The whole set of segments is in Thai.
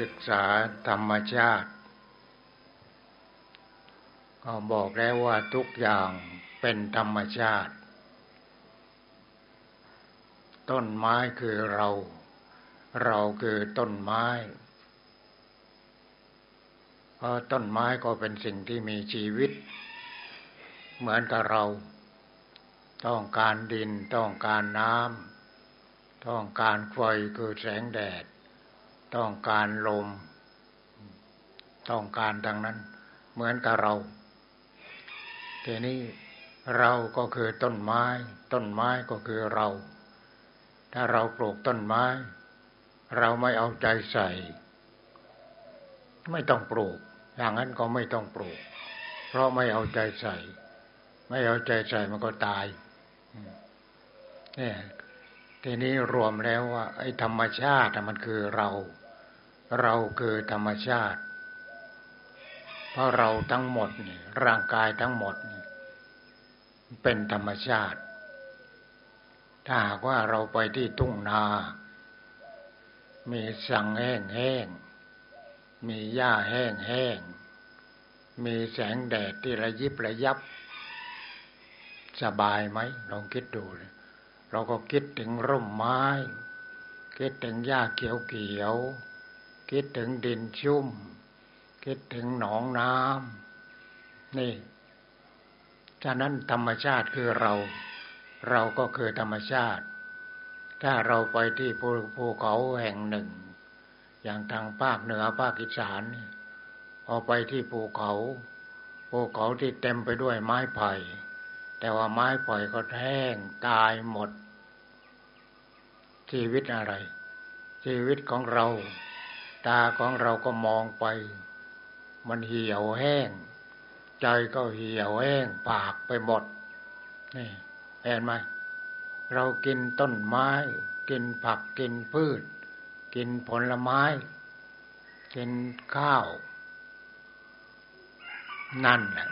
ศึกษาธรรมชาติ ก็บอกแล้วว่าทุกอย่างเป็นธรรมชาติ ต้นไม้คือเรา เราคือต้นไม้เพราะต้นไม้ก็เป็นสิ่งที่มีชีวิต เหมือนกับเรา ต้องการดินต้องการน้ำต้องการไฟคือแสงแดด ต้องการลม ต้องการดังนั้น เหมือนกับเราทีนี้เราก็คือต้นไม้ ต้นไม้ก็คือเรา ถ้าเราปลูกต้นไม้ เราไม่เอาใจใส่ ไม่ต้องปลูก อย่างนั้นก็ไม่ต้องปลูก เพราะไม่เอาใจใส่ ไม่เอาใจใส่มันก็ตายเนี่ยทีนี้รวมแล้วว่าไอ้ธรรมชาติมันคือเรา เราคือธรรมชาติ เพราะเราทั้งหมดนี่ร่างกายทั้งหมดนี่เป็นธรรมชาติ ถ้าหากว่าเราไปที่ทุ่งนา มีสังแห้งแห้ง มีหญ้าแห้งแห้ง มีแสงแดดที่ระยิบระยับ สบายไหมลองคิดดู เราก็คิดถึงร่มไม้ คิดถึงหญ้าเขียวเขียว คิดถึงดินชุ่ม คิดถึงหนองน้ำนี่ฉะนั้นธรรมชาติคือเรา เราก็คือธรรมชาติ ถ้าเราไปที่ภูภูเขาแห่งหนึ่ง อย่างทางภาคเหนือภาคอีสานพอไปที่ภูเขาภูเขาที่เต็มไปด้วยไม้ไผ่ แต่ว่าไม้ไผ่ก็แห้งตายหมด ชีวิตอะไร ชีวิตของเรา ตาของเราก็มองไป มันเหี่ยวแห้ง ใจก็เหี่ยวแห้ง ปากไปหมดนี่เห็นไหมเรากินต้นไม้ กินผักกินพืช กินผลไม้ กินข้าว นั่นแหละ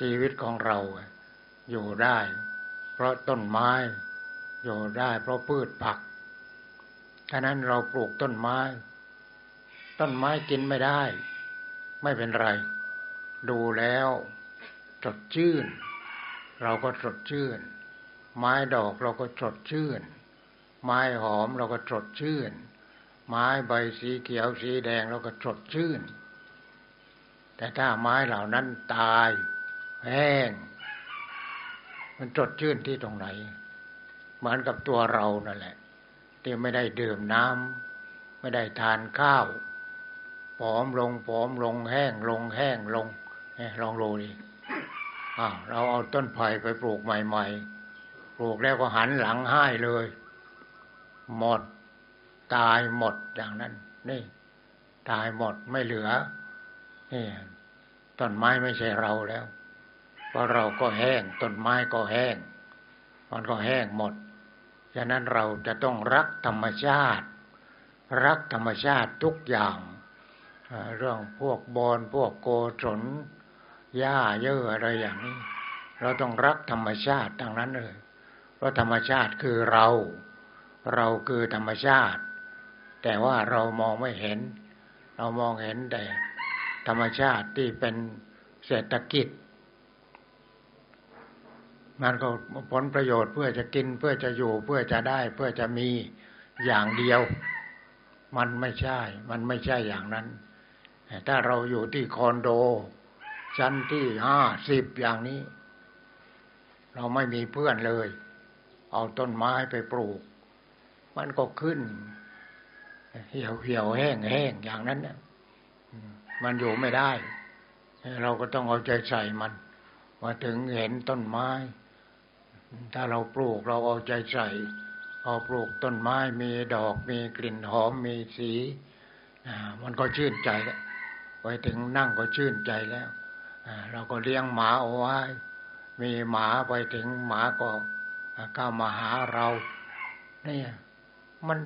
ชีวิตของเราอยู่ได้ เพราะต้นไม้ อยู่ได้ เพราะพืชผักฉะนั้นเราปลูกต้นไม้ ต้นไม้กินไม่ได้ ไม่เป็นไร ดูแล้วสดชื่น เราก็สดชื่น ไม้ดอกเราก็สดชื่น ไม้หอมเราก็สดชื่น ไม้ใบสีเขียวสีแดงเราก็สดชื่น แต่ถ้าไม้เหล่านั้นตายแห้งมันสดชื่นที่ตรงไหน เหมือนกับตัวเรานั่นแหละที่ไม่ได้ดื่มน้ำไม่ได้ทานข้าว ผอมลงผอมลงแห้งลงแห้งลงลองดูดิเราเอาต้นไผ่ไปปลูกใหม่ ๆ ปลูกแล้วก็หันหลังให้เลย หมดตายหมดอย่างนั้น นี่ ตายหมดไม่เหลือนี่ต้นไม้ไม่ใช่เราแล้วเพราะเราก็แห้งต้นไม้ก็แห้ง มันก็แห้งหมดฉะนั้นเราจะต้องรักธรรมชาติ รักธรรมชาติทุกอย่าง เรื่องพวกบอนพวกโกศลหญ้าเยอะอะไรอย่างนี้ เราต้องรักธรรมชาติดังนั้นเลย เพราะธรรมชาติคือเรา เราคือธรรมชาติ แต่ว่าเรามองไม่เห็น เรามองเห็นแต่ธรรมชาติที่เป็นเศรษฐกิจ มันก็ผลประโยชน์เพื่อจะกินเพื่อจะอยู่เพื่อจะได้เพื่อจะมีอย่างเดียว มันไม่ใช่ มันไม่ใช่อย่างนั้น ถ้าเราอยู่ที่คอนโด ชั้นที่ห้าสิบอย่างนี้ เราไม่มีเพื่อนเลย เอาต้นไม้ไปปลูก มันก็ขึ้น เหี่ยวเหี่ยวแห้งแห้งอย่างนั้นเนี่ยมันอยู่ไม่ได้ เราก็ต้องเอาใจใส่มัน มาถึงเห็นต้นไม้ ถ้าเราปลูกเราเอาใจใส่เอาปลูกต้นไม้มีดอกมีกลิ่นหอมมีสีมันก็ชื่นใจแล้ว ไปถึงนั่งก็ชื่นใจแล้วเราก็เลี้ยงหมาเอาไว้ มีหมาไปถึงหมาก็เข้ามาหาเราเนี่ยมัน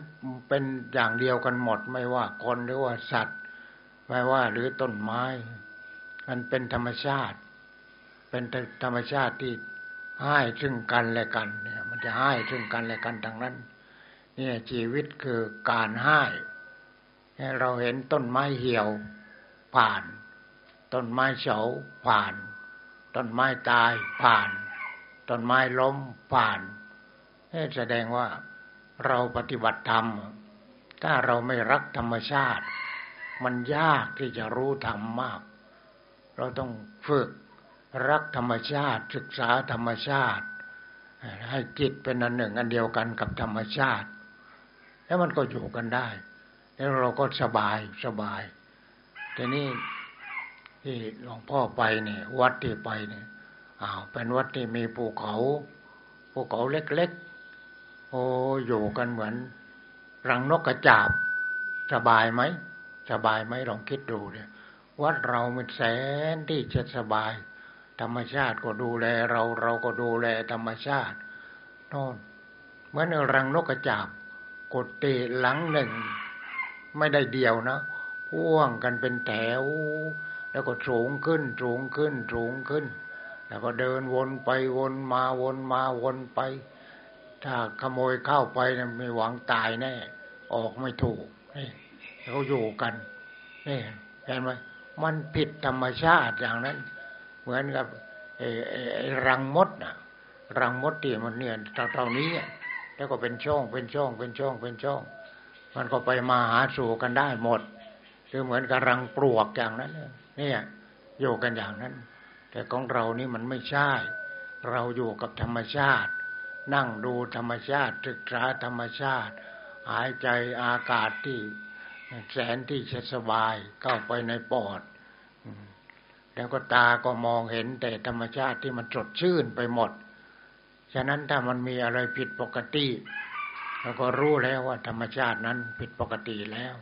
เป็นอย่างเดียวกันหมด ไม่ว่าคนหรือว่าสัตว์ ไม่ว่าหรือต้นไม้ มันเป็นธรรมชาติ เป็นธรรมชาติที่ให้ซึ่งกันและกัน เนี่ย มันจะให้ซึ่งกันและกันดังนั้น เนี่ยชีวิตคือการให้เราเห็นต้นไม้เหี่ยว ผ่าน ต้นไม้เฉาผ่าน ต้นไม้ตายผ่าน ต้นไม้ล้มผ่านแสดงว่าเราปฏิบัติธรรม ถ้าเราไม่รักธรรมชาติ มันยากที่จะรู้ธรรมมาก เราต้องฝึกรักธรรมชาติ ศึกษาธรรมชาติ ให้จิตเป็นอันหนึ่งอันเดียวกันกับธรรมชาติ แล้วมันก็อยู่กันได้ แล้วเราก็สบายสบาย แต่นี่ที่หลวงพ่อไปเนี่ย วัดที่ไปเนี่ยอ้าวเป็นวัดที่มีภูเขาภูเขาเล็กๆโอ้อยู่กันเหมือน รังนกกระจาบ สบายไหมสบายไหมลองคิดดูเนี่ยวัดเรามันแสนที่จะสบาย ธรรมชาติก็ดูแลเราเราก็ดูแลธรรมชาติโน่นเหมือนรังนกกระจาบกดเตะหลังหนึ่ง ไม่ได้เดียวนะ พ่วงกันเป็นแถว แล้วก็สูงขึ้นสูงขึ้นสูงขึ้น แล้วก็เดินวนไปวนมาวนมาวนไป ถ้าขโมยเข้าไปนะไม่หวังตายแน่ ออกไม่ถูกนี่เขาอยู่กันนี่เห็นไหมมันผิดธรรมชาติอย่างนั้น เหมือนกับไอ้ไอ้รังมดนะรังมดที่มันเนี่ยเท่านี้แล้วก็เป็นช่องเป็นช่องเป็นช่องเป็นช่อง มันก็ไปมาหาสู่กันได้หมด คือเหมือนกับรังปลวกอย่างนั้นเนี่ยอยู่กันอย่างนั้น แต่ของเรานี่มันไม่ใช่ เราอยู่กับธรรมชาติ นั่งดูธรรมชาติศึกษาธรรมชาติ หายใจอากาศที่แสนที่จะสบายเข้าไปในปอด แล้วก็ตาก็มองเห็นแต่ธรรมชาติที่มันสดชื่นไปหมด ฉะนั้นถ้ามันมีอะไรผิดปกติเราก็รู้แล้วว่าธรรมชาตินั้นผิดปกติแล้ว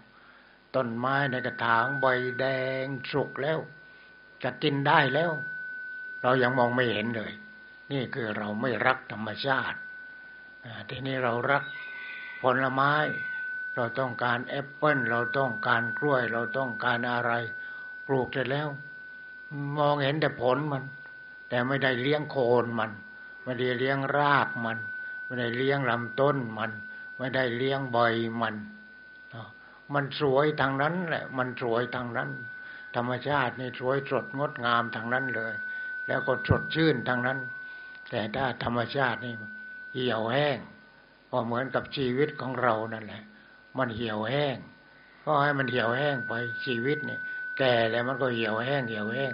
ต้นไม้ในกระถางใบแดงสุกแล้ว จะกินได้แล้ว เรายังมองไม่เห็นเลย นี่คือเราไม่รักธรรมชาติทีนี้เรารักผลไม้ เราต้องการแอปเปิ้ลเราต้องการกล้วย เราต้องการอะไร ปลูกเสร็จแล้ว มองเห็นแต่ผลมัน แต่ไม่ได้เลี้ยงโคนมันไม่ได้เลี้ยงรากมัน ไม่ได้เลี้ยงลำต้นมัน ไม่ได้เลี้ยงใบมัน มันสวยทางนั้นแหละ มันสวยทางนั้น ธรรมชาตินี่สวยสดงดงามทางนั้นเลย แล้วก็สดชื่นทางนั้น แต่ถ้าธรรมชาตินี่เหี่ยวแห้งก็เหมือนกับชีวิตของเรานั่นแหละ มันเหี่ยวแห้งก็ให้มันเหี่ยวแห้งไปชีวิตเนี่ยแก่แล้วมันก็เหี่ยวแห้งเหี่ยวแห้ง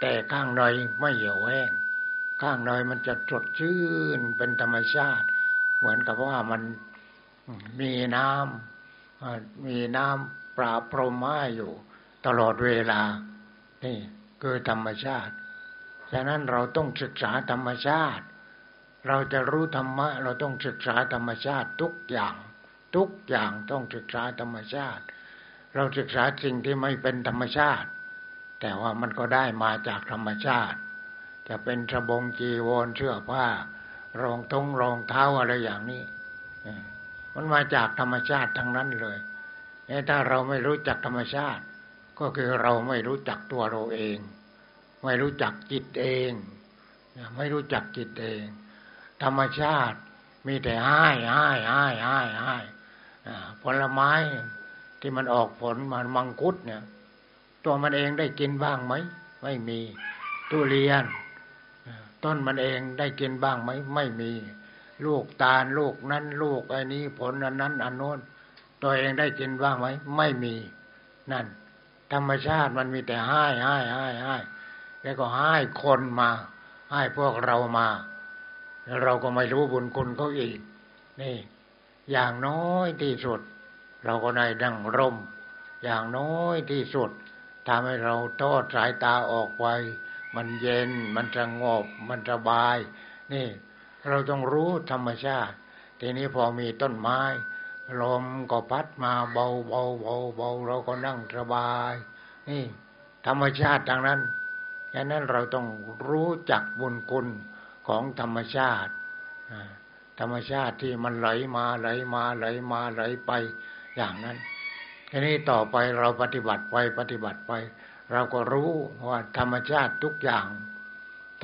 แต่ข้างในไม่เหี่ยวแห้ง ข้างในมันจะสดชื่นเป็นธรรมชาติ เหมือนกับว่ามันมีน้ำ มีน้ำปราพรมม้อยู่ ตลอดเวลา นี่คือธรรมชาติ ฉะนั้นเราต้องศึกษาธรรมชาติ เราจะรู้ธรรมะ เราต้องศึกษาธรรมชาติทุกอย่าง ทุกอย่างต้องศึกษาธรรมชาติ เราศึกษาสิ่งที่ไม่เป็นธรรมชาติ แต่ว่ามันก็ได้มาจากธรรมชาติ จะเป็นสบงจีวรเสื้อผ้ารองทงรองเท้าอะไรอย่างนี้ มันมาจากธรรมชาติทั้งนั้นเลยถ้าเราไม่รู้จักธรรมชาติ ก็คือเราไม่รู้จักตัวเราเอง ไม่รู้จักจิตเอง ไม่รู้จักจิตเอง ธรรมชาติมีแต่ให้ให้ให้ให้ให้ผลไม้ที่มันออกผลมันมังคุดเนี่ย ตัวมันเองได้กินบ้างไหมไม่มีตุเรียน ต้นมันเองได้กินบ้างไหมไม่มี ลูกตาลลูกนั้นลูกไอ้นี้ผลอันนั้นอันโน้น ตัวเองได้กินบ้างไหมไม่มีนั่น ธรรมชาติมันมีแต่ให้ให้ให้ให้แล้วก็ให้คนมา ให้พวกเรามาแล้วเราก็ไม่รู้บุญคุณเขาอีก นี่ อย่างน้อยที่สุด เราก็ได้ดังร่ม อย่างน้อยที่สุดทำให้เราทอดสายตาออกไป มันเย็นมันสงบมันสบาย นี่ เราต้องรู้ธรรมชาติ ทีนี้พอมีต้นไม้ลมก็พัดมาเบาเบาเบาเบาเราก็นั่งสบาย นี่ ธรรมชาติดังนั้นฉะนั้นเราต้องรู้จักบุญคุณของธรรมชาติธรรมชาติที่มันไหลมาไหลมาไหลมาไหลไปอย่างนั้นทีนี้ต่อไปเราปฏิบัติไปปฏิบัติไป เราก็รู้ว่าธรรมชาติทุกอย่าง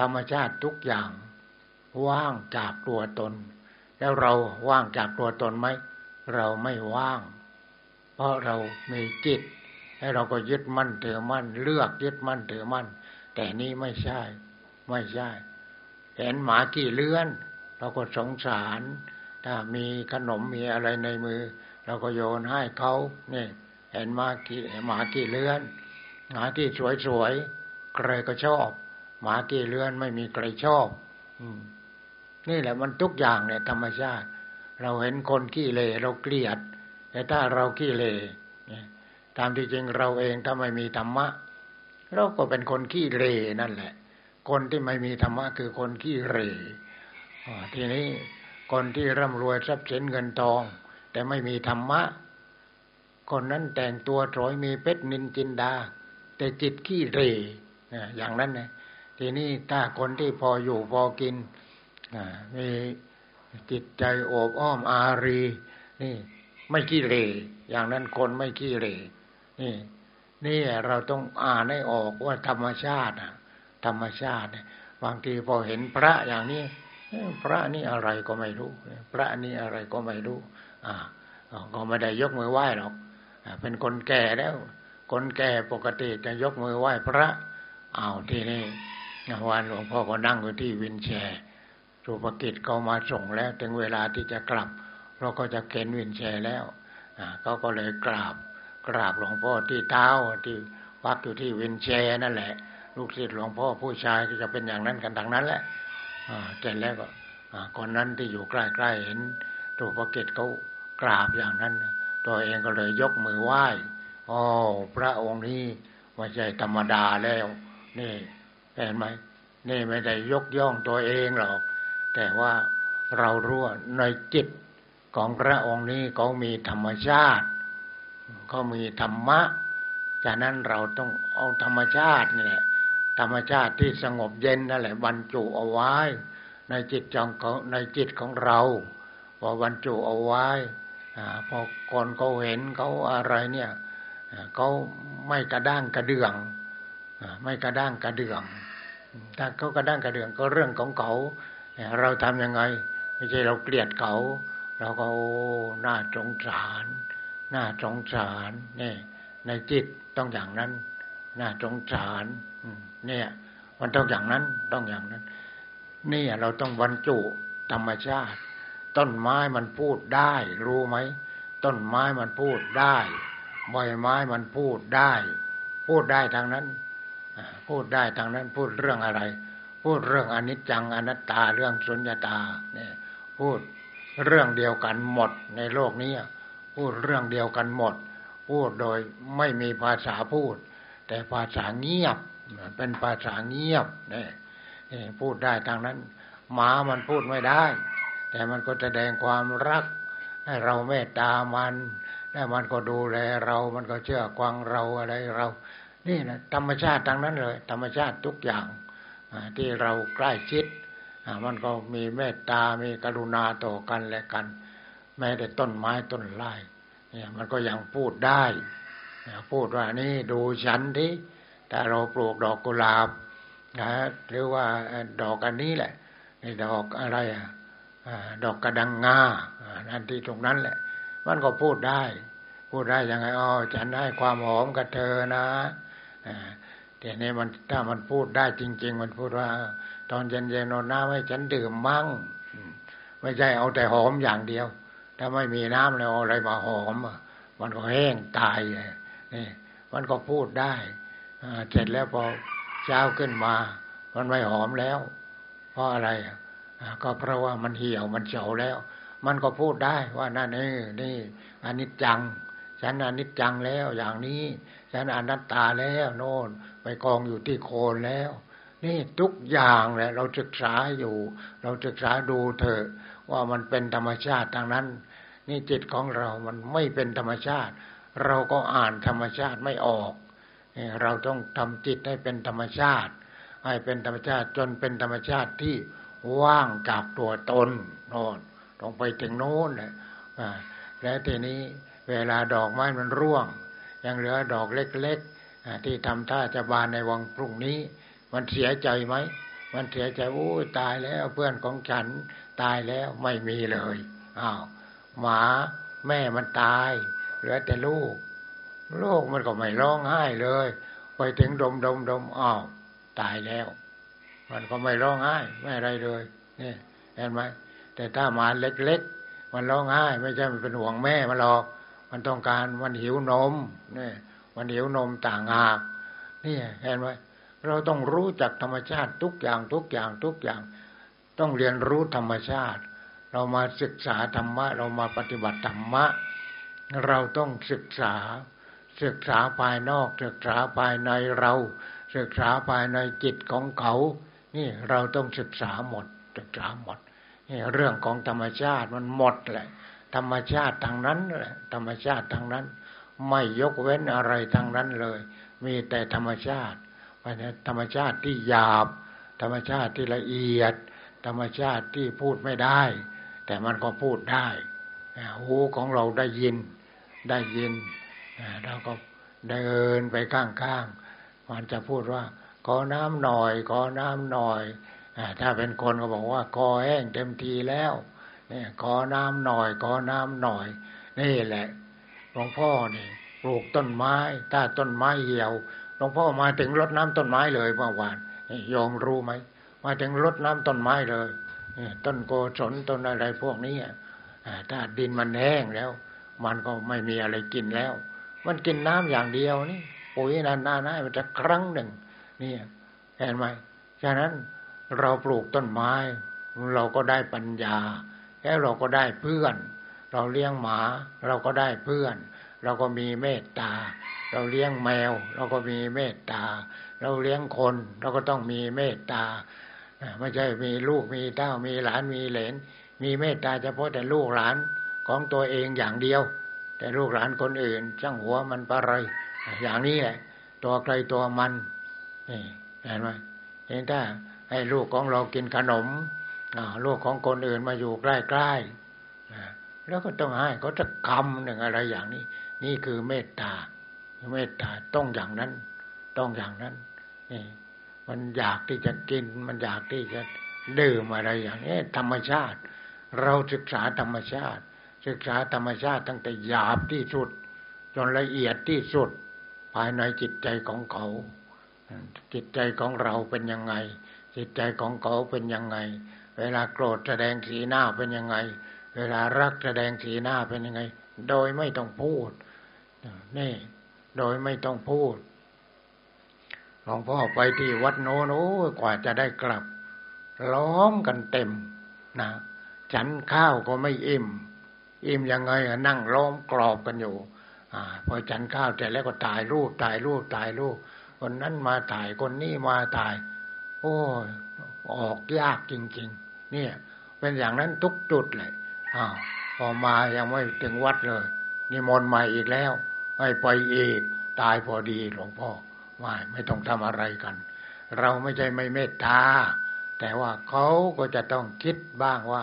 ธรรมชาติทุกอย่าง ว่างจากตัวตน แล้วเราว่างจากตัวตนไหมเราไม่ว่าง เพราะเรามีจิตให้เราก็ยึดมั่นถือมั่น เลือกยึดมั่นถือมั่น แต่นี่ไม่ใช่ ไม่ใช่ เห็นหมากี่เลื้อน เราก็สงสาร ถ้ามีขนมมีอะไรในมือ เราก็โยนให้เขาเนี่ยเห็นหมากี่หมากี่เลื้อน หมาที่สวยๆใครก็ชอบ หมากี่เลื้อนไม่มีใครชอบ อืม นี่แหละมันทุกอย่างเนี่ยธรรมชาติ เราเห็นคนขี้เลเราเกลียด แต่ถ้าเราขี้เลตามที่จริงเราเองถ้าไม่มีธรรมะ เราก็เป็นคนขี้เรนั่นแหละ คนที่ไม่มีธรรมะคือคนขี้เรทีนี้คนที่ร่ำรวยทรัพย์สินเงินทอง แต่ไม่มีธรรมะ คนนั้นแต่งตัวสวยมีเพชรนินจินดา แต่จิตขี้เรอย่างนั้นนะทีนี้ถ้าคนที่พออยู่พอกิน มีจิตใจโอบอ้อมอารี นี่ ไม่ขี้เรอย่างนั้นคนไม่ขี้เรนี่ นี่เราต้องอ่านให้ออกว่าธรรมชาติธรรมชาติบางทีพอเห็นพระอย่างนี้พระนี่อะไรก็ไม่รู้ พระนี่อะไรก็ไม่รู้ อ่าก็ไม่ได้ยกมือไหว้หรอกเป็นคนแก่แล้ว คนแก่ปกติจะยกมือไหว้พระอ้าวที่นี่วันหลวงพ่อก็นั่งอยู่ที่วินแชร์ สุภกิจเขามาส่งแล้วถึงเวลาที่จะกลับ เราก็จะเข็นวินแชร์แล้วเขาก็เลยกราบกราบหลวงพ่อที่เท้าที่วักอยู่ที่วินแชร์นั่นแหละ ลูกศิษย์หลวงพ่อผู้ชายก็จะเป็นอย่างนั้นกันทางนั้นแหละเสร็จแล้วก็คนนั้นที่อยู่ใกล้ๆเห็นตัวพระเกตเขากราบอย่างนั้น ตัวเองก็เลยยกมือไหว้อ๋อพระองค์นี้ไม่ใช่ธรรมดาแล้ว นี่เห็นไหมนี่ไม่ได้ยกย่องตัวเองหรอก แต่ว่าเรารู้ในจิตของพระองค์นี้เขามีธรรมชาติก็มีธรรมะจากนั้นเราต้องเอาธรรมชาตินี่แหละธรรมชาติที่สงบเย็นนั่นแหละบรรจุเอาไว้ ในจิตจองของในจิตของเราพอบรรจุเอาไว้พอคนเขาเห็นเขาอะไรเนี่ยเขาไม่กระด้างกระเดื่องไม่กระด้างกระเดื่องถ้าเขากระด้างกระเดื่องก็เรื่องของเขา เราทำยังไง ไม่ใช่เราเกลียดเขาเราก็น่าสงสารน่าสงสารเนี่ยในจิตต้องอย่างนั้นน่าสงสารเนี่ย มันต้องอย่างนั้นต้องอย่างนั้น นี่เราต้องบรรจุธรรมชาติ ต้นไม้มันพูดได้ รู้ไหมต้นไม้มันพูดได้ใบไม้มันพูดได้ พูดได้ทางนั้นพูดได้ทางนั้นพูดเรื่องอะไร พูดเรื่องอนิจจังอนัตตาเรื่องสุญญตาเนี่ยพูดเรื่องเดียวกันหมดในโลกนี้พูดเรื่องเดียวกันหมด พูดโดยไม่มีภาษาพูด แต่ภาษาเงียบ เป็นภาษาเงียบเนี่ยพูดได้ทางนั้นหมามันพูดไม่ได้ แต่มันก็แสดงความรัก ให้เราเมตตามันแล้วมันก็ดูแลเรา มันก็เชื่อควังเราอะไรเรา นี่นะธรรมชาติทางนั้นเลย ธรรมชาติทุกอย่าง ที่เราใกล้ชิดมันก็มีเมตตา มีกรุณาต่อกันและกัน แม้แต่ต้นไม้ต้นไม้เนี่ยมันก็ยังพูดได้ พูดว่านี่ดูฉันที่แต่เราปลูกดอกกุหลาบนะหรือว่าดอกอันนี้แหละนี่ดอกอะไรอะดอกกระดังงานั่นที่ตรงนั้นแหละ มันก็พูดได้ พูดได้ยังไงอ๋อฉันให้ความหอมกับเธอนะ แต่นี่มันถ้ามันพูดได้จริง ๆ มันพูดว่า ตอนเย็นๆนอนน้ำให้ฉันดื่มมั่งไม่ใช่เอาแต่หอมอย่างเดียว ถ้าไม่มีน้ำแล้วอะไรมาหอมมันก็แห้งตายนี่มันก็พูดได้เสร็จแล้วพอเช้าขึ้นมา มันไม่หอมแล้ว เพราะอะไรก็เพราะว่ามันเหี่ยวมันเฉาแล้ว มันก็พูดได้ว่านั่นนี่นี่อนิจจัง ฉันอนิจจังแล้วอย่างนี้ ฉันอนัตตาแล้วโน่น ไปกองอยู่ที่โคนแล้ว นี่ทุกอย่างแหละเราศึกษาอยู่ เราศึกษาดูเถอะว่ามันเป็นธรรมชาติทางนั้น นี่จิตของเรามันไม่เป็นธรรมชาติ เราก็อ่านธรรมชาติไม่ออกเราต้องทำจิตให้เป็นธรรมชาติ ให้เป็นธรรมชาติจนเป็นธรรมชาติที่ว่างจากตัวตนโน่นต้องไปถึงโน้นเลยแล้วทีนี้ เวลาดอกไม้มันร่วง ยังเหลือดอกเล็กๆที่ทำท่าจะบานในวังพรุ่งนี้ มันเสียใจไหม มันเสียใจโอ้ตายแล้วเพื่อนของฉันตายแล้วไม่มีเลยอ้าวหมาแม่มันตาย เหลือแต่ลูก ลูกมันก็ไม่ร้องไห้เลย ไปถึงดมดมดมอ้าวตายแล้ว มันก็ไม่ร้องไห้ไม่อะไรเลยนี่เห็นไหมแต่ถ้าหมาเล็กๆมันร้องไห้ ไม่ใช่มันเป็นห่วงแม่มันหรอก มันต้องการมันหิวนมเนี่ยมันหิวนมต่างหากนี่เห็นไหมเราต้องรู้จักธรรมชาติทุกอย่างทุกอย่างทุกอย่าง ต้องเรียนรู้ธรรมชาติ เรามาศึกษาธรรมะ เรามาปฏิบัติธรรมะ เราต้องศึกษา ศึกษาภายนอก ศึกษาภายในเรา ศึกษาภายในจิตของเขา นี่เราต้องศึกษาหมด ศึกษาหมดนี่เรื่องของธรรมชาติมันหมดแหละ ธรรมชาติทางนั้นแหละธรรมชาติทางนั้น ไม่ยกเว้นอะไรทางนั้นเลย มีแต่ธรรมชาติธรรมชาติที่หยาบ ธรรมชาติที่ละเอียด ธรรมชาติที่พูดไม่ได้ แต่มันก็พูดได้หูของเราได้ยินได้ยินเราก็เดินไปข้างๆมันจะพูดว่า ขอน้ำหน่อย ขอน้ำหน่อยถ้าเป็นคนก็บอกว่าคอแห้งเต็มทีแล้ว นี่ยขอน้ำหน่อยขอน้ำหน่อย นี่แหละหลวงพ่อนี่ปลูกต้นไม้ ถ้าต้นไม้เหี่ยวหลวงพ่อมาถึงรดน้ำต้นไม้เลยเมื่อวานยอมรู้ไหมมาถึงรดน้ำต้นไม้เลยต้นโกศลต้นอะไรพวกนี้ถ้าดินมันแห้งแล้ว มันก็ไม่มีอะไรกินแล้ว มันกินน้ำอย่างเดียวนี่ปุ๋ยนานๆนะมันจะครั้งหนึ่งนี่เห็นไหมฉะนั้นเราปลูกต้นไม้ เราก็ได้ปัญญา แล้วเราก็ได้เพื่อน เราเลี้ยงหมา เราก็ได้เพื่อน เราก็มีเมตตา เราเลี้ยงแมว เราก็มีเมตตา เราเลี้ยงคน เราก็ต้องมีเมตตาไม่ใช่มีลูกมีเต้ามีหลานมีเหลน มีเมตตาเฉพาะแต่ลูกหลานของตัวเองอย่างเดียว แต่ลูกหลานคนอื่นช่างหัวมันปะไรอย่างนี้แหละ ตัวใครตัวมันนี่เห็นไหมเห็นถ้าให้ลูกของเรากินขนม ลูกของคนอื่นมาอยู่ใกล้ๆแล้วก็ต้องให้เขาจะคำหนึ่งอะไรอย่างนี้ นี่คือเมตตาเมตตาต้องอย่างนั้น ต้องอย่างนั้นนี่มันอยากที่จะกิน มันอยากที่จะดื่มอะไรอย่างนี้ธรรมชาติ เราศึกษาธรรมชาติ ศึกษาธรรมชาติตั้งแต่หยาบที่สุด จนละเอียดที่สุด ภายในจิตใจของเขา จิตใจของเราเป็นยังไง จิตใจของเขาเป็นยังไง เวลาโกรธแสดงสีหน้าเป็นยังไง เวลารักแสดงสีหน้าเป็นยังไง โดยไม่ต้องพูดนี่ โดยไม่ต้องพูดหลวงพ่อไปที่วัดโน้นโอ้กว่าจะได้กลับ ล้อมกันเต็มนะฉันข้าวก็ไม่อิ่ม อิ่มยังไงนั่งล้อมกรอบกันอยู่อ่าพอฉันข้าวเสร็จแล้วก็ถ่ายรูปถ่ายรูปถ่ายรูปคนนั้นมาถ่ายคนนี้มาถ่าย โอ้ออกยากจริง ๆ เนี่ย เป็นอย่างนั้นทุกจุดเลยอ้าวพอมายังไม่ถึงวัดเลยนิมนต์มาอีกแล้วไม่ไปอีก ตายพอดีหลวงพ่อว่าไม่ต้องทำอะไรกัน เราไม่ใช่ไม่เมตตา แต่ว่าเขาก็จะต้องคิดบ้างว่า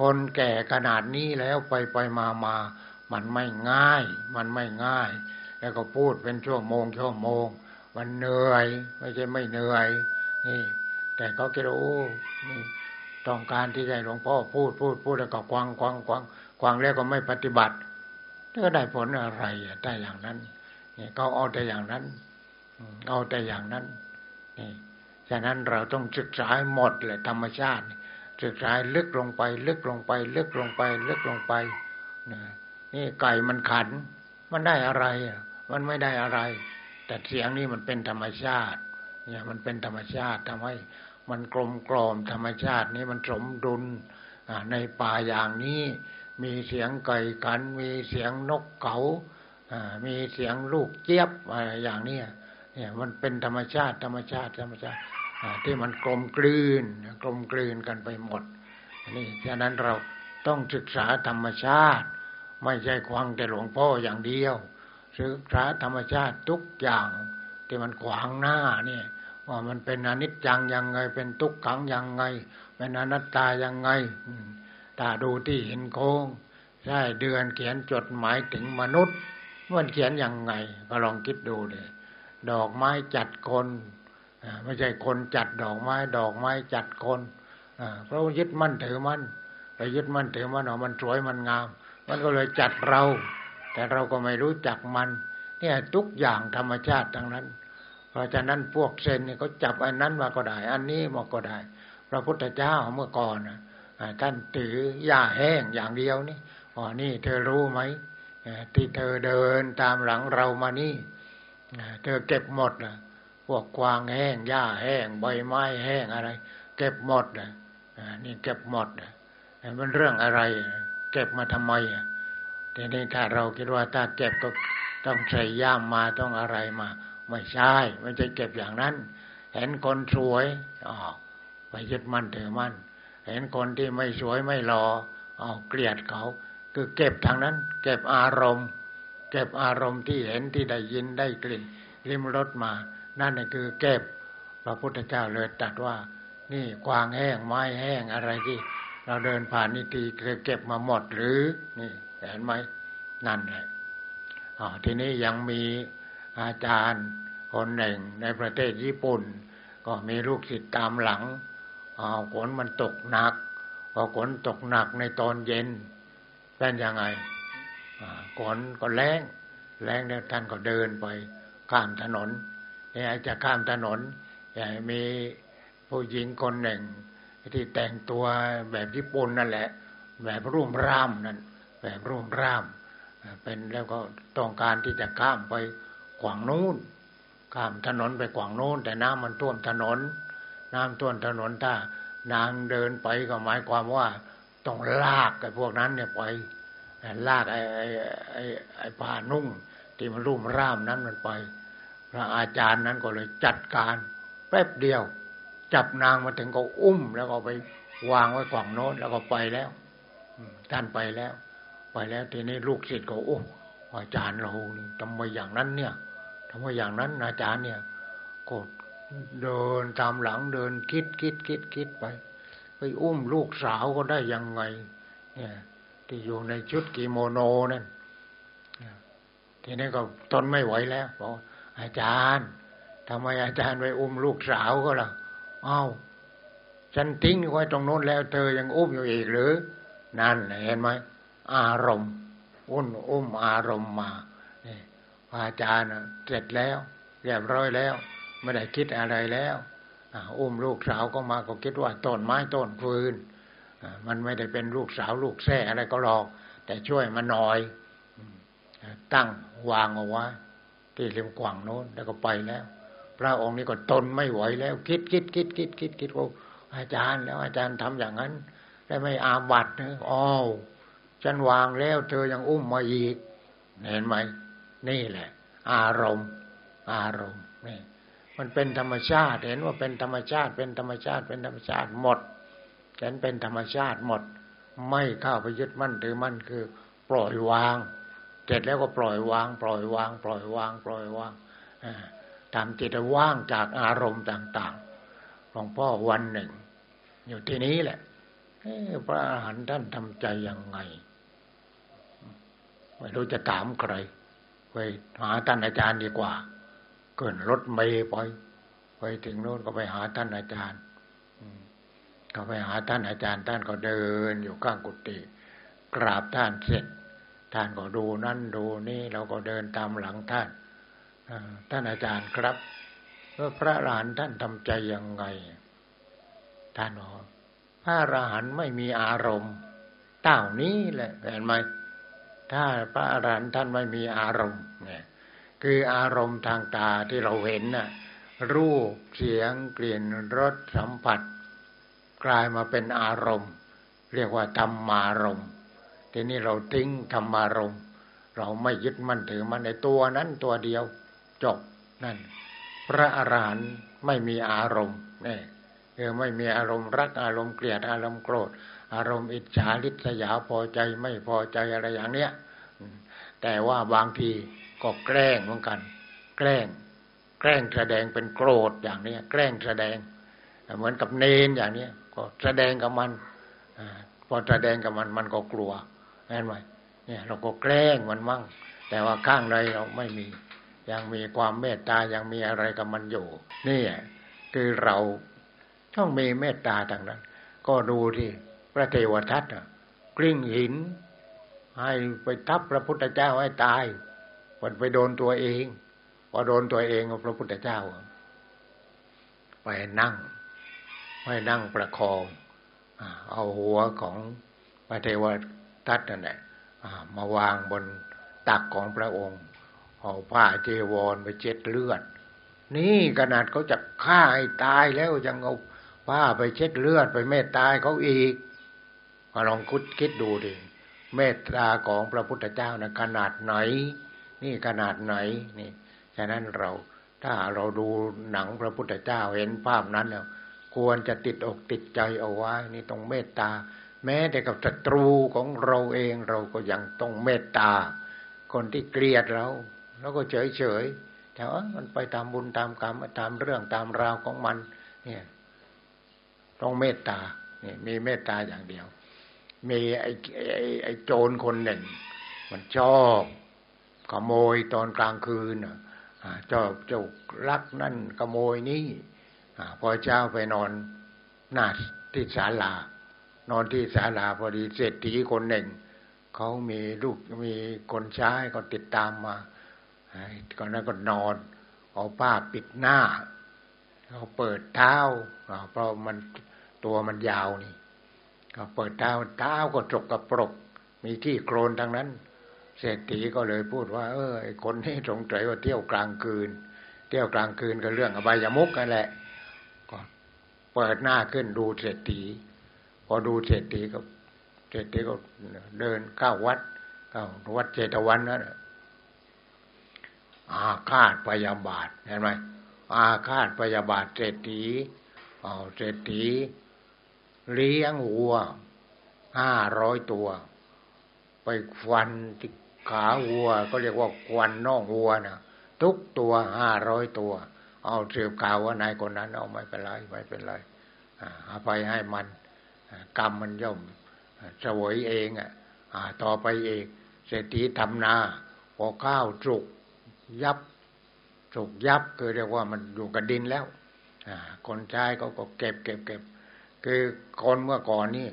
คนแก่ขนาดนี้แล้วไปไปมามามันไม่ง่าย มันไม่ง่าย แล้วก็พูดเป็นชั่วโมงชั่วโมง มันเหนื่อย ไม่ใช่ไม่เหนื่อย นี่ แต่เขาคิดโอ้ ต้องการที่จะหลวงพ่อพูดพูดพูดแล้วก็ควังควังควังควังแล้วก็ไม่ปฏิบัติก็ได้ผลอะไรได้อย่างนั้นเนี่เขาเอาแต่อย่างนั้นเอาแต่อย่างนั้นนี่ฉะนั้นเราต้องศึกษาหมดเลยธรรมชาติ ศึกษาลึกลงไป ลึกลงไป ลึกลงไป ลึกลงไปนี่ไก่มันขัน มันได้อะไรมันไม่ได้อะไร แต่เสียงนี้มันเป็นธรรมชาติ เนี่ยมันเป็นธรรมชาติทำให้ มันกลมกล่อมธรรมชาตินี้มันสมดุลในป่าอย่างนี้ มีเสียงไก่กัน มีเสียงนกเขามีเสียงลูกเจี๊ยบอะไรอย่างนี้เนี่ยมันเป็นธรรมชาติธรรมชาติธรรมชาติที่มันกลมกลืนกลมกลืนกันไปหมดนี่ฉะนั้นเราต้องศึกษาธรรมชาติ ไม่ใช่ควังแต่หลวงพ่ออย่างเดียวศึกษาธรรมชาติทุกอย่างที่มันขวางหน้าเนี่ย ว่ามันเป็นอนิจจังยังไง เป็นทุกขังยังไง เป็นอนัตตายังไงตาดูที่เห็นโค้งใช่เดือนเขียนจดหมายถึงมนุษย์มันเขียนยังไง ก็ลองคิดดูเลยดอกไม้จัดคนไม่ใช่คนจัดดอกไม้ ดอกไม้จัดคนเพราะยึดมั่นถือมั่นไปยึดมั่นถือมั่นเอามันสวยมันงาม มันก็เลยจัดเรา แต่เราก็ไม่รู้จักมัน เนี่ยทุกอย่างธรรมชาติทั้งนั้น เพราะฉะนั้นพวกเซนเนี่ยเขาจับอันนั้นมาก็ได้ อันนี้มาก็ได้ พระพุทธเจ้าเมื่อก่อนนะท่านถือหญ้าแห้งอย่างเดียวนี่อ๋อนี่เธอรู้ไหมที่เธอเดินตามหลังเรามานี่เธอเก็บหมดนะพวกกวางแห้งหญ้าแห้งใบไม้แห้งอะไร เก็บหมดนะนี่เก็บหมดนะมันเรื่องอะไร เก็บมาทำไมทีนี้ถ้าเราคิดว่าถ้าเก็บก็ต้องใส่ย่ามมาต้องอะไรมา ไม่ใช่ไม่ใช่เก็บอย่างนั้น เห็นคนสวยอ๋อไปยึดมั่นถือมั่น เห็นคนที่ไม่สวยไม่หล่ออ๋อเกลียดเขา คือเก็บทางนั้น เก็บอารมณ์ เก็บอารมณ์ที่เห็นที่ได้ยินได้กลิ่นริมรสมา นั่นคือเก็บพระพุทธเจ้าเลยตัดว่า นี่กวางแห้งไม้แห้งอะไรที่ เราเดินผ่านนิตีเก็บมาหมดหรือ นี่เห็นไหมนั่นแหละอ๋อทีนี้ยังมี อาจารย์ คนหนึ่งในประเทศญี่ปุ่น ก็มีลูกศิษย์ตามหลังฝนมันตกหนัก พอฝนตกหนักในตอนเย็นเป็นยังไงฝนก็แรงแรงแล้วท่านก็เดินไปข้ามถนนเนี่ยจะข้ามถนนอย่างมีผู้หญิงคนหนึ่ง ที่แต่งตัวแบบญี่ปุ่นนั่นแหละ แบบรุ่มร่ามนั่นแบบรุ่มร่ามเป็นแล้วก็ต้องการที่จะข้ามไป วางนู้นข้ามถนนไปขวางนู้น แต่น้ำมันท่วมถนน น้ำท่วมถนนถ้านางเดินไปก็หมายความว่าต้องลากไอ้พวกนั้นเนี่ยไปลากไอ้ไอ้ไอ้ไอ้ผ้านุ่ง ที่มันรุ่มร่ามนั้นมันไป พระอาจารย์นั้นก็เลยจัดการแป๊บเดียว จับนางมาถึงก็อุ้ม แล้วก็ไปวางไว้กว่างโน้นแล้วก็ไปแล้วท่านไปแล้ว ไปแล้วทีนี้ลูกศิษย์ก็โอ้อาจารย์เราทำไมอย่างนั้นเนี่ย ทำไมอย่างนั้นอาจารย์เนี่ยก็เดินตามหลังเดินคิดคิดคิดคิดไป ไปอุ้มลูกสาวก็ได้ยังไง เนี่ย ที่อยู่ในชุดกิโมโนนั่นทีนี้ก็ทนไม่ไหวแล้วบอกอาจารย์ทำไมอาจารย์ไปอุ้มลูกสาวก็ล่ะอ้าวฉันทิ้งไว้ตรงโน้นแล้ว เธอยังอุ้มอยู่อีกหรือ นั่นเห็นไหมอารมณ์ อุ้นอุ้มอารมณ์มา อาจารย์เสร็จแล้วเรียบร้อยแล้วไม่ได้คิดอะไรแล้วอุ้มลูกสาวก็มาก็คิดว่าต้นไม้ต้นฟืนมันไม่ได้เป็นลูกสาวลูกแท่อะไรก็หรอก แต่ช่วยมาหน่อย ตั้งวางเอาไว้ที่ริมกว่างโน้นแล้วก็ไปแล้ว พระองค์นี้ก็ทนไม่ไหวแล้ว คิดคิดคิดคิดคิดคิดว่าอาจารย์แล้วอาจารย์ทำอย่างนั้น ได้ไม่อาบัตนะอ๋อฉันวางแล้ว เธอยังอุ้มมาอีก เห็นไหม นี่แหละ อารมณ์ อารมณ์นี่มันเป็นธรรมชาติ เห็นว่าเป็นธรรมชาติ เป็นธรรมชาติ เป็นธรรมชาติหมดเห็นเป็นธรรมชาติหมด ไม่เข้าไปยึดมั่นถือมั่นคือ ปล่อยวางเสร็จแล้วก็ปล่อยวาง ปล่อยวาง ปล่อยวาง ปล่อยวางอ่าทำจิตว่างจากอารมณ์ต่างๆหลวงพ่อวันหนึ่ง อยู่ที่นี้แหละพระอรหันต์ท่านทำใจยังไง ไม่รู้จะถามใคร ไปหาท่านอาจารย์ดีกว่า เกินรถเมย์ไปไปถึงโน้นก็ไปหาท่านอาจารย์ก็ไปหาท่านอาจารย์ ท่านก็เดิน อยู่ข้างกุฏิกราบท่านเสร็จท่านก็ดูนั่นดูนี่เราก็เดินตามหลังท่านท่านอาจารย์ครับว่าพระอรหันต์ท่านทำใจยังไง ท่านบอกพระอรหันต์ไม่มีอารมณ์เต่านี้แหละเห็นไหม ถ้าพระอรหันต์ท่านไม่มีอารมณ์เนี่ยคืออารมณ์ทางตาที่เราเห็นน่ะรูปเสียงกลิ่นรสสัมผัส กลายมาเป็นอารมณ์ เรียกว่าธรรมารมณ์ทีนี้เราทิ้งธรรมารมณ์ เราไม่ยึดมั่นถือมันในตัวนั้นตัวเดียวจบนั่น พระอรหันต์ไม่มีอารมณ์เนี่เออไม่มีอารมณ์รักอารมณ์เกลียดอารมณ์โกรธ อารมณ์อิจฉาริษยาพอใจไม่พอใจอะไรอย่างเนี้ยแต่ว่าบางทีก็แกล้งเหมือนกัน แกล้ง แกล้งแสดงเป็นโกรธอย่างเนี้ย แกล้งแสดง เหมือนกับเนนอย่างเนี้ยก็แสดงกับมันอพอแสดงกับมันมันก็กลัวเห็นไหมเนี่ย เราก็แกล้งมันมั่ง แต่ว่าข้างในเราไม่มี ยังมีความเมตตายังมีอะไรกับมันอยู่นี่คือเราต้องมีเมตตาทางนั้น ก็ดูที่ พระเทวทัตกลิ้งหิน ให้ไปทับพระพุทธเจ้าให้ตายมันไปโดนตัวเองพอโดนตัวเองพระพุทธเจ้า ไปนั่งไปนั่งประคองเอาหัวของพระเทวทัตนั่นแหละมาวางบนตักของพระองค์เอาผ้าเจวรไปเช็ดเลือด นี่ขนาดเขาจะฆ่าให้ตายแล้วยังเอาผ้าไปเช็ดเลือดไปเมตตาเขาอีก มาลองคุดคิดดูดิเมตตาของพระพุทธเจ้านะขนาดไหน นี่ขนาดไหนนี่ฉะนั้นเราถ้าเราดูหนังพระพุทธเจ้าเห็นภาพนั้นแล้วควรจะติดอกติดใจเอาไว้ นี่ต้องเมตตา แม้แต่กับศัตรูของเราเองเราก็ยังต้องเมตตา คนที่เกลียดเราเราก็เฉยเฉยแต่ว่ามันไปตามบุญตามกรรมตามเรื่องตามราวของมัน เนี่ย ต้องเมตตาเนี่ยมีเมตตาอย่างเดียว มีไอ้ไอ้ไอ้โจรคนหนึ่ง มันชอบขโมยตอนกลางคืนเจ้าเจ้ารักนั่นขโมยนี่พอเจ้าไปนอนหน้าที่ศาลานอนที่ศาลาพอดีเศรษฐีคนหนึ่งเขามีลูกมีคนใช้ก็ติดตามมาก่อนนั้นก็นอน เอาผ้าปิดหน้าเขาเปิดเท้าเพราะมันตัวมันยาวนี่ ก็เปิดเท้าเท้าก็จกกระปรก มีที่โครนทั้งนั้น เศรษฐีก็เลยพูดว่า เออไอคนนี้สงสัยว่าเที่ยวกลางคืน เที่ยวกลางคืนก็เรื่องอบายมุกนั่นแหละ ก็เปิดหน้าขึ้นดูเศรษฐี พอดูเศรษฐีก็เศรษฐีก็เดินเข้าวัดเข้าวัดเจตวันนั่นอาฆาตพยาบาทเห็นไหมอาฆาตพยาบาทเศรษฐีเอาเศรษฐี เลี้ยงวัวห้าร้อยตัว ไปฟันที่ขาวัว ก็เรียกว่าควันน่องวัวนะทุกตัวห้าร้อยตัว เอาเสืบข่าวว่านายคนนั้น เอาไม่เป็นไรไม่เป็นไรอภัยให้มันกรรมมันย่อมสวยเองอะต่อไปเองเศรษฐีทำนาพอข้าวจุกยับถูกยับคือเรียกว่ามันอยู่กับดินแล้วคนใช้เขาก็เก็บเก็บเก็บ คือคนเมื่อก่อนนี่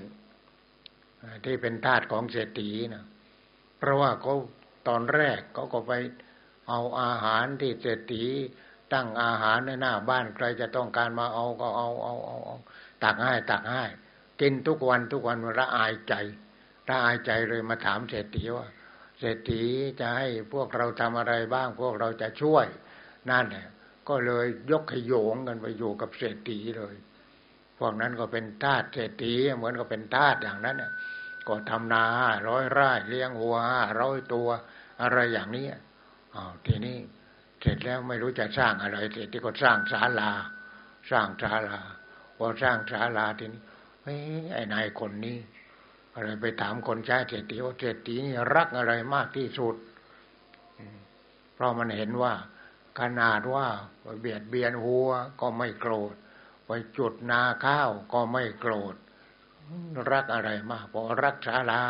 ที่เป็นทาสของเศรษฐีนะเพราะว่าเขาตอนแรกเขาก็ไปเอาอาหารที่เศรษฐีตั้งอาหารในหน้าบ้านใครจะต้องการมาเอาก็เอาเอาเอาเอาตักให้ตักให้กินทุกวันทุกวันละอายใจละอายใจเลยมาถามเศรษฐีว่า เศรษฐีจะให้พวกเราทำอะไรบ้าง พวกเราจะช่วยนั่นแหละก็เลยยกขยงกันไปอยู่กับเศรษฐีเลย วกนั้นก็เป็นทาสเศรษฐีเหมือนกับเป็นทาสอย่างนั้นก็ทำนาร้อยไร่เลี้ยงวัวร้อยตัว อะไรอย่างนี้อ้าวทีนี้เสร็จแล้วไม่รู้จะสร้างอะไรเสร็จที่ก็สร้างศาลา สร้างศาลาพอสร้างศาลาทีนี้เฮ้ยไอ้นายคนนี้อะไรไปถามคนใช้เศรษฐีว่าเศรษฐีนี่รักอะไรมากที่สุดเพราะมันเห็นว่าขนาดว่าเบียดเบียนหัวก็ไม่โกรธ ไปจุดนาข้าวก็ไม่โกรธ รักอะไรมากพอรักษาลา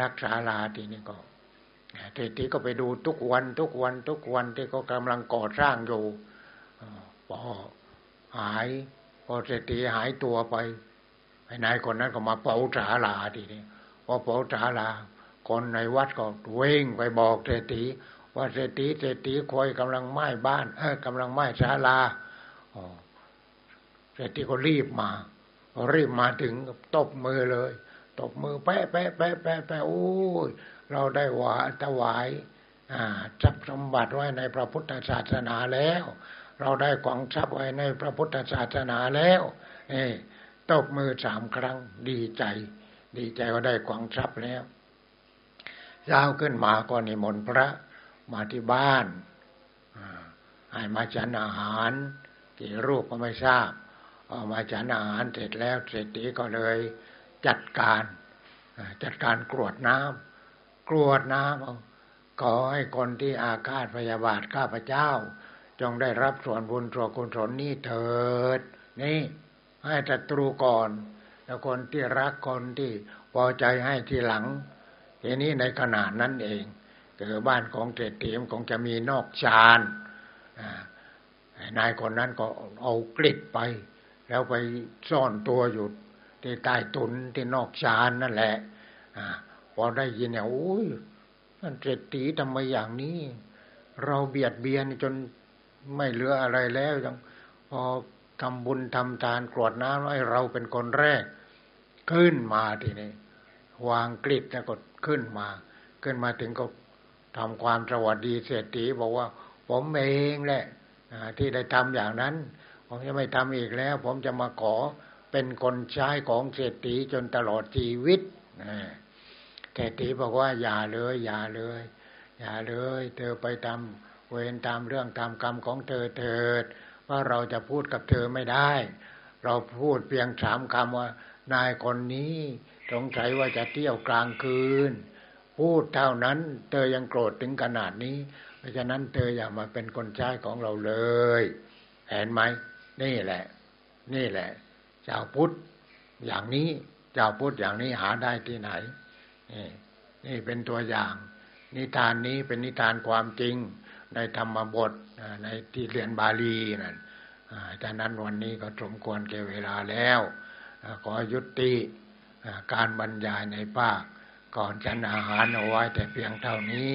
รักษาลาทีนี้ก็เศรษฐีก็ไปดูทุกวันทุกวันทุกวันที่เขากำลังก่อสร้างอยู่พอหายพอเศรษฐีหายตัวไปไอ้นายคนนั้นก็มาเป่าสาลาทีนี้พอเป่าสาลา คนในวัดก็เว่งไปบอกเศรษฐีว่าเศรษฐีเศรษฐีคอยกำลังไหม้บ้านเออกำลังไหม้ศาลา เศรษฐีก็รีบมารีบมาถึงตบมือเลย ตบมือแปะแปะแปะแปะแปะโอ้ยเราได้หวาถวายทรัพย์สมบัติไว้ในพระพุทธศาสนาแล้ว เราได้กองทรัพย์ไว้ในพระพุทธศาสนาแล้วนี่ตบมือสามครั้งดีใจ ดีใจว่าได้กวางทรัพย์แล้วเช้าขึ้นมาก็นิมนต์พระมาที่บ้านให้มาฉันอาหารกี่รูปก็ไม่ทราบ เอามาฉันอาหารเสร็จแล้วเศรษฐีก็เลยจัดการจัดการกรวดน้ำกรวดน้ำขอให้คนที่อาฆาตพยาบาทข้าพเจ้า จงได้รับส่วนบุญส่วนกุศลนี้เถิด นี่ให้ศัตรูก่อน แล้วคนที่รักคนที่พอใจให้ทีหลังทีนี้ในขณะนั้นเองเกิดบ้านของเศรษฐีมคงจะมีนอกชานนายคนนั้นก็เอากลิดไป แล้วไปซ่อนตัวอยู่ที่ใต้ตุนที่นอกชานนั่นแหละพพอได้ยินเนี่ยโอ้ยท่านเศรษฐีทำไมอย่างนี้ เราเบียดเบียนจนไม่เหลืออะไรแล้วยังพอทำบุญทำทานกรวดน้ำให้เราเป็นคนแรก ขึ้นมาทีนี้วางกริดแล้วก็ขึ้นมา ขึ้นมาถึงก็ทำความสวัสดีเศรษฐีบอกว่า ผมเองแหละที่ได้ทำอย่างนั้น ผมจะไม่ทำอีกแล้ว ผมจะมาขอเป็นคนใช้ของเศรษฐีจนตลอดชีวิตเศรษฐีบอกว่าอย่าเลย อย่าเลย อย่าเลย เธอไปทำเวรตามเรื่องตามกรรมของเธอเถิด ว่าเราจะพูดกับเธอไม่ได้ เราพูดเพียงสามคำว่านายคนนี้สงสัยว่าจะเที่ยวกลางคืน พูดเท่านั้น เธอยังโกรธถึงขนาดนี้ เพราะฉะนั้นเธออย่ามาเป็นคนใช้ของเราเลย เห็นไหม นี่แหละ นี่แหละเจ้าพุทธอย่างนี้เจ้าพุทธอย่างนี้หาได้ที่ไหน นี่นี่เป็นตัวอย่าง นิทานนี้เป็นนิทานความจริง ในธรรมบทในที่เรียนบาลีนั่นดังนั้นวันนี้ก็สมควรแก่เวลาแล้ว ขอยุติการบรรยายในภาคก่อนฉันอาหารเอาไว้แต่เพียงเท่านี้